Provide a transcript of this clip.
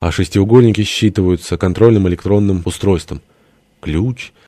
а шестиугольники считываются контрольным электронным устройством. Ключ